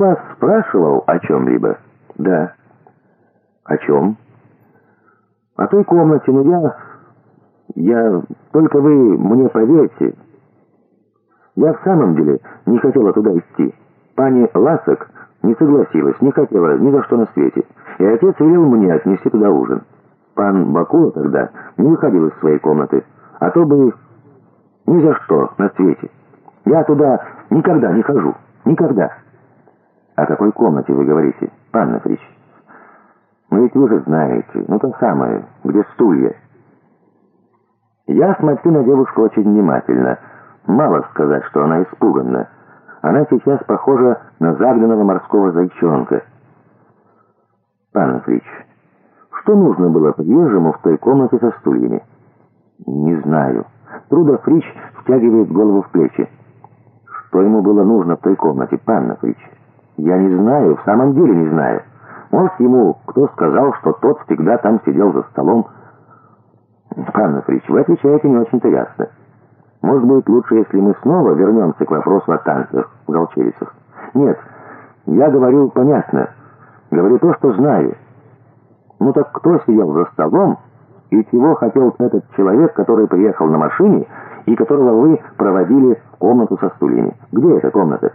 Вас спрашивал о чем-либо? Да. О чем? О той комнате, но я... Я... Только вы мне поверьте. Я в самом деле не хотела туда идти. Пани Ласок не согласилась, не хотела ни за что на свете. И отец велел мне отнести туда ужин. Пан Бакула тогда не выходил из своей комнаты, а то бы ни за что на свете. Я туда никогда не хожу. Никогда. О какой комнате вы говорите, пан Нафрич? Ну ведь вы же знаете, ну то самое, где стулья. Я смотрю на девушку очень внимательно. Мало сказать, что она испуганна. Она сейчас похожа на загнанного морского зайчонка. Пан Нафрич, что нужно было приезжему в той комнате со стульями? Не знаю. Труда Фрич втягивает голову в плечи. Что ему было нужно в той комнате, пан Фрич? Я не знаю, в самом деле не знаю. Может, ему кто сказал, что тот всегда там сидел за столом? Пан Фрич, вы отвечаете не очень-то ясно. Может быть, лучше, если мы снова вернемся к вопросу о танцах в Галчерисах? Нет, я говорю понятно. Говорю то, что знаю. Ну так кто сидел за столом и чего хотел этот человек, который приехал на машине и которого вы проводили в комнату со стульями? Где эта комната?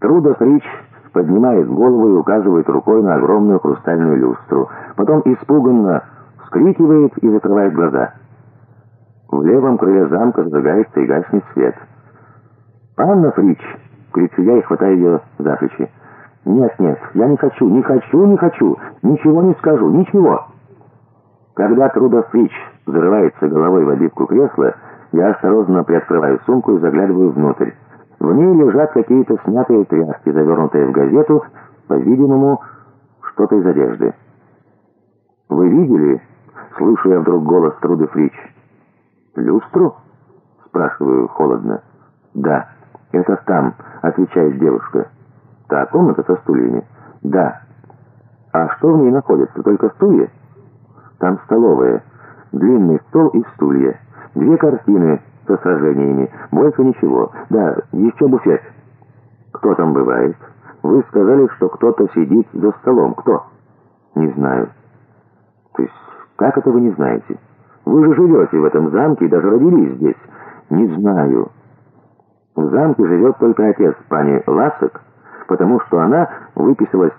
Трудов Рич поднимает голову и указывает рукой на огромную хрустальную люстру. Потом испуганно вскрикивает и закрывает глаза. В левом крыле замка зажигается и гаснет свет. «Анна Фрич!» — кричу я и хватаю ее за плечи. «Нет, нет, я не хочу, не хочу, не хочу, ничего не скажу, ничего!» Когда Трудов Фрич взрывается головой в обивку кресла, я осторожно приоткрываю сумку и заглядываю внутрь. В ней лежат какие-то снятые тряпки, завернутые в газету, по-видимому, что-то из одежды. «Вы видели?» — слышу я вдруг голос Труды Фрич. «Люстру?» — спрашиваю холодно. «Да, это там», — отвечает девушка. «Та комната со стульями?» «Да». «А что в ней находится? Только стулья?» «Там столовая, длинный стол и стулья, две картины со сражениями. Больше ничего. Да, еще буфет. Кто там бывает? Вы сказали, что кто-то сидит за столом. Кто? Не знаю. То есть, как это вы не знаете? Вы же живете в этом замке и даже родились здесь. Не знаю. В замке живет только отец пани Ласок, потому что она выписалась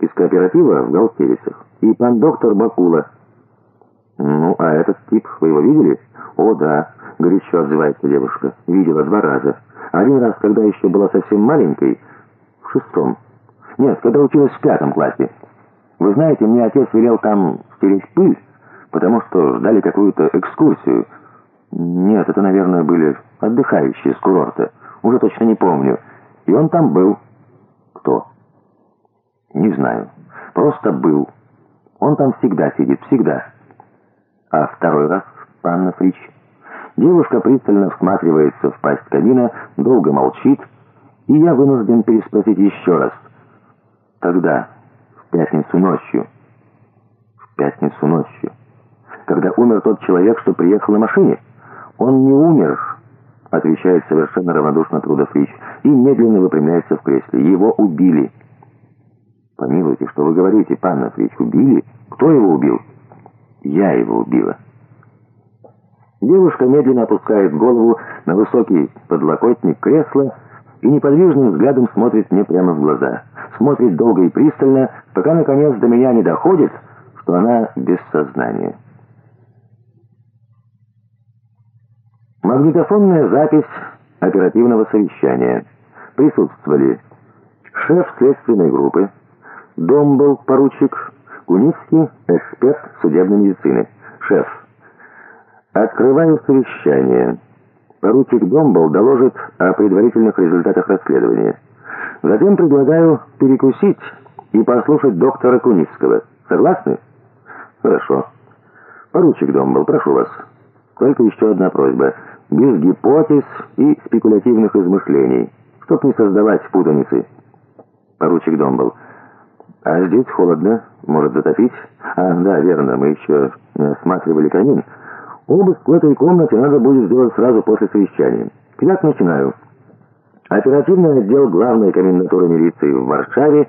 из кооператива в Галтерисах. И пан доктор Бакула. Ну, а этот тип, вы его видели? О, да. Горячо отзывается девушка. Видела два раза. Один раз, когда еще была совсем маленькой, в шестом. Нет, когда училась в пятом классе. Вы знаете, мне отец велел там стереть пыль, потому что ждали какую-то экскурсию. Нет, это, наверное, были отдыхающие с курорта. Уже точно не помню. И он там был. Кто? Не знаю. Просто был. Он там всегда сидит, всегда. А второй раз, панна Фрич... Девушка пристально всматривается в пасть камина, долго молчит, и я вынужден переспросить еще раз. Тогда, в пятницу ночью. В пятницу ночью. Когда умер тот человек, что приехал на машине? Он не умер, отвечает совершенно равнодушно Трудов Ильич, и медленно выпрямляется в кресле. Его убили. Помилуйте, что вы говорите, пан Фрич, убили? Кто его убил? Я его убила. Девушка медленно опускает голову на высокий подлокотник кресла и неподвижным взглядом смотрит мне прямо в глаза. Смотрит долго и пристально, пока наконец до меня не доходит, что она без сознания. Магнитофонная запись оперативного совещания. Присутствовали шеф следственной группы, Домбл, поручик, Куницкий, эксперт судебной медицины. Шеф. Открываю совещание. Поручик Домбл доложит о предварительных результатах расследования. Затем предлагаю перекусить и послушать доктора Куницкого. Согласны? Хорошо. Поручик Домбл, прошу вас. Только еще одна просьба. Без гипотез и спекулятивных измышлений, чтоб не создавать путаницы. Поручик Домбл. А здесь холодно, может затопить? А, да, верно, мы еще не осматривали камин. Обыск в этой комнате надо будет сделать сразу после совещания. Итак, начинаю. Оперативный отдел главной комендатуры милиции в Варшаве